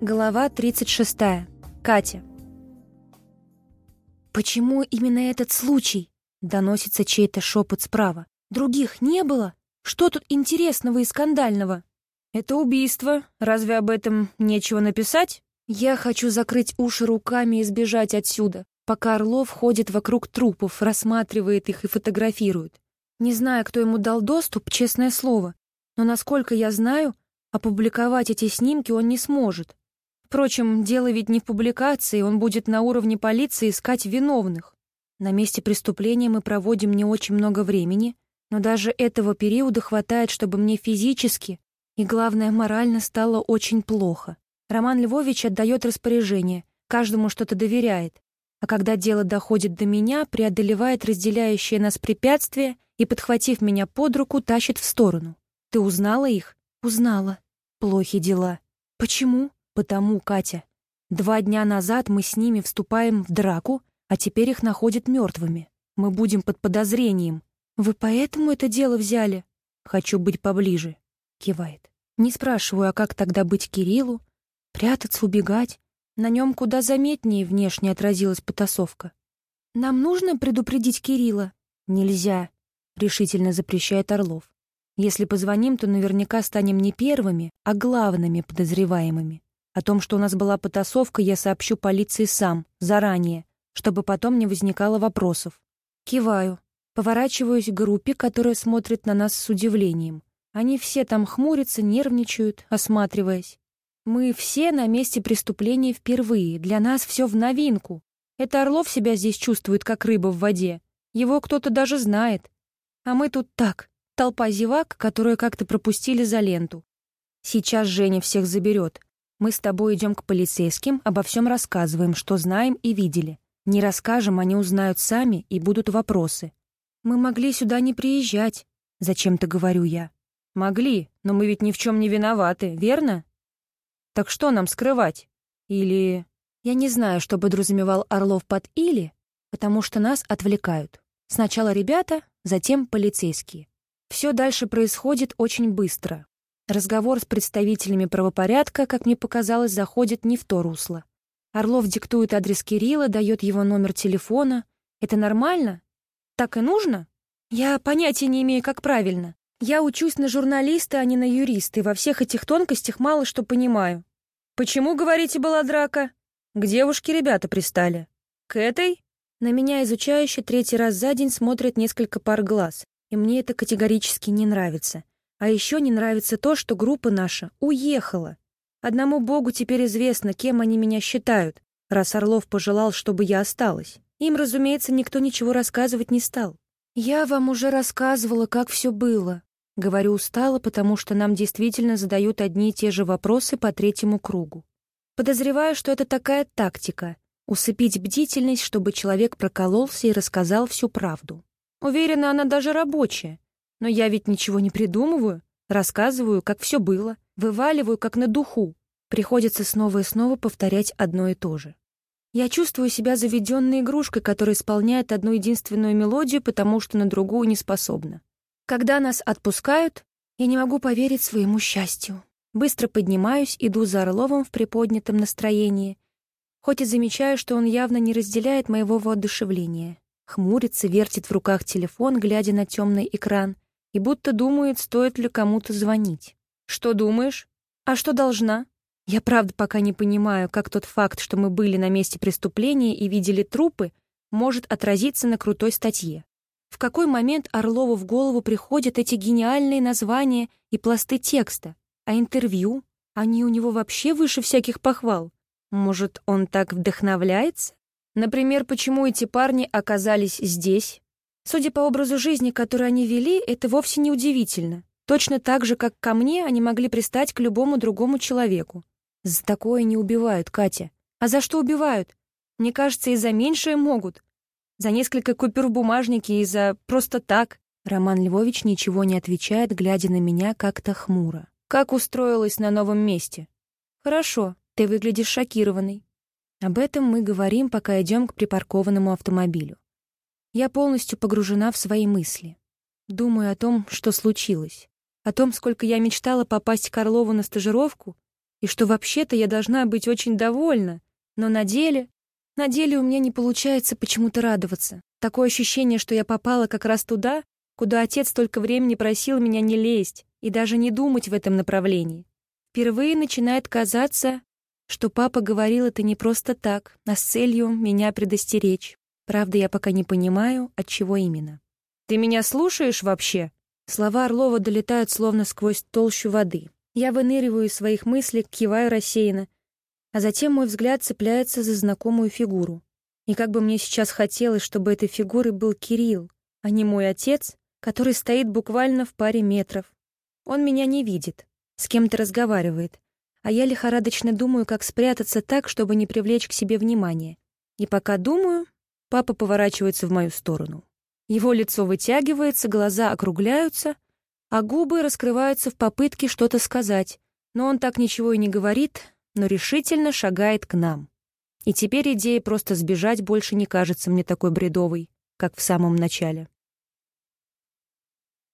Глава 36. Катя. «Почему именно этот случай?» — доносится чей-то шепот справа. «Других не было? Что тут интересного и скандального?» «Это убийство. Разве об этом нечего написать?» Я хочу закрыть уши руками и сбежать отсюда, пока Орлов ходит вокруг трупов, рассматривает их и фотографирует. Не знаю, кто ему дал доступ, честное слово, но, насколько я знаю, опубликовать эти снимки он не сможет. Впрочем, дело ведь не в публикации, он будет на уровне полиции искать виновных. На месте преступления мы проводим не очень много времени, но даже этого периода хватает, чтобы мне физически и, главное, морально стало очень плохо. Роман Львович отдает распоряжение, каждому что-то доверяет, а когда дело доходит до меня, преодолевает разделяющее нас препятствие и, подхватив меня под руку, тащит в сторону. «Ты узнала их?» «Узнала. Плохи дела. Почему?» Потому, Катя, два дня назад мы с ними вступаем в драку, а теперь их находят мертвыми. Мы будем под подозрением. Вы поэтому это дело взяли? Хочу быть поближе. Кивает. Не спрашиваю, а как тогда быть Кириллу? Прятаться, убегать? На нем куда заметнее внешне отразилась потасовка. Нам нужно предупредить Кирилла? Нельзя, решительно запрещает Орлов. Если позвоним, то наверняка станем не первыми, а главными подозреваемыми. О том, что у нас была потасовка, я сообщу полиции сам, заранее, чтобы потом не возникало вопросов. Киваю. Поворачиваюсь к группе, которая смотрит на нас с удивлением. Они все там хмурятся, нервничают, осматриваясь. Мы все на месте преступления впервые, для нас все в новинку. Это Орлов себя здесь чувствует, как рыба в воде. Его кто-то даже знает. А мы тут так, толпа зевак, которую как-то пропустили за ленту. Сейчас Женя всех заберет, мы с тобой идем к полицейским, обо всем рассказываем, что знаем и видели. Не расскажем, они узнают сами, и будут вопросы. Мы могли сюда не приезжать, зачем-то говорю я. Могли, но мы ведь ни в чем не виноваты, верно? Так что нам скрывать? Или... Я не знаю, что подразумевал Орлов под «или», потому что нас отвлекают. Сначала ребята, затем полицейские. Все дальше происходит очень быстро. Разговор с представителями правопорядка, как мне показалось, заходит не в то русло. Орлов диктует адрес Кирилла, дает его номер телефона. Это нормально? Так и нужно? Я понятия не имею, как правильно. Я учусь на журналиста, а не на юриста, и во всех этих тонкостях мало что понимаю. Почему, говорите, была драка? К девушке ребята пристали. К этой? На меня изучающе третий раз за день смотрят несколько пар глаз, и мне это категорически не нравится. А еще не нравится то, что группа наша уехала. Одному богу теперь известно, кем они меня считают, раз Орлов пожелал, чтобы я осталась. Им, разумеется, никто ничего рассказывать не стал. «Я вам уже рассказывала, как все было», — говорю устало, потому что нам действительно задают одни и те же вопросы по третьему кругу. Подозреваю, что это такая тактика — усыпить бдительность, чтобы человек прокололся и рассказал всю правду. Уверена, она даже рабочая, но я ведь ничего не придумываю, рассказываю, как все было, вываливаю, как на духу. Приходится снова и снова повторять одно и то же. Я чувствую себя заведенной игрушкой, которая исполняет одну единственную мелодию, потому что на другую не способна. Когда нас отпускают, я не могу поверить своему счастью. Быстро поднимаюсь, иду за Орловым в приподнятом настроении, хоть и замечаю, что он явно не разделяет моего воодушевления. Хмурится, вертит в руках телефон, глядя на темный экран — и будто думает, стоит ли кому-то звонить. «Что думаешь? А что должна?» Я правда пока не понимаю, как тот факт, что мы были на месте преступления и видели трупы, может отразиться на крутой статье. В какой момент Орлову в голову приходят эти гениальные названия и пласты текста? А интервью? Они у него вообще выше всяких похвал. Может, он так вдохновляется? Например, почему эти парни оказались здесь, Судя по образу жизни, который они вели, это вовсе не удивительно. Точно так же, как ко мне, они могли пристать к любому другому человеку. За такое не убивают, Катя. А за что убивают? Мне кажется, и за меньшее могут. За несколько купюр в бумажнике и за просто так. Роман Львович ничего не отвечает, глядя на меня как-то хмуро. Как устроилась на новом месте? Хорошо, ты выглядишь шокированной. Об этом мы говорим, пока идем к припаркованному автомобилю. Я полностью погружена в свои мысли. Думаю о том, что случилось. О том, сколько я мечтала попасть к Орлову на стажировку, и что вообще-то я должна быть очень довольна, но на деле... На деле у меня не получается почему-то радоваться. Такое ощущение, что я попала как раз туда, куда отец столько времени просил меня не лезть и даже не думать в этом направлении. Впервые начинает казаться, что папа говорил это не просто так, а с целью меня предостеречь. Правда, я пока не понимаю, от чего именно. «Ты меня слушаешь вообще?» Слова Орлова долетают словно сквозь толщу воды. Я выныриваю из своих мыслей, киваю рассеянно, а затем мой взгляд цепляется за знакомую фигуру. И как бы мне сейчас хотелось, чтобы этой фигурой был Кирилл, а не мой отец, который стоит буквально в паре метров. Он меня не видит, с кем-то разговаривает, а я лихорадочно думаю, как спрятаться так, чтобы не привлечь к себе внимание. И пока думаю, папа поворачивается в мою сторону. Его лицо вытягивается, глаза округляются, а губы раскрываются в попытке что-то сказать, но он так ничего и не говорит, но решительно шагает к нам. И теперь идея просто сбежать больше не кажется мне такой бредовой, как в самом начале.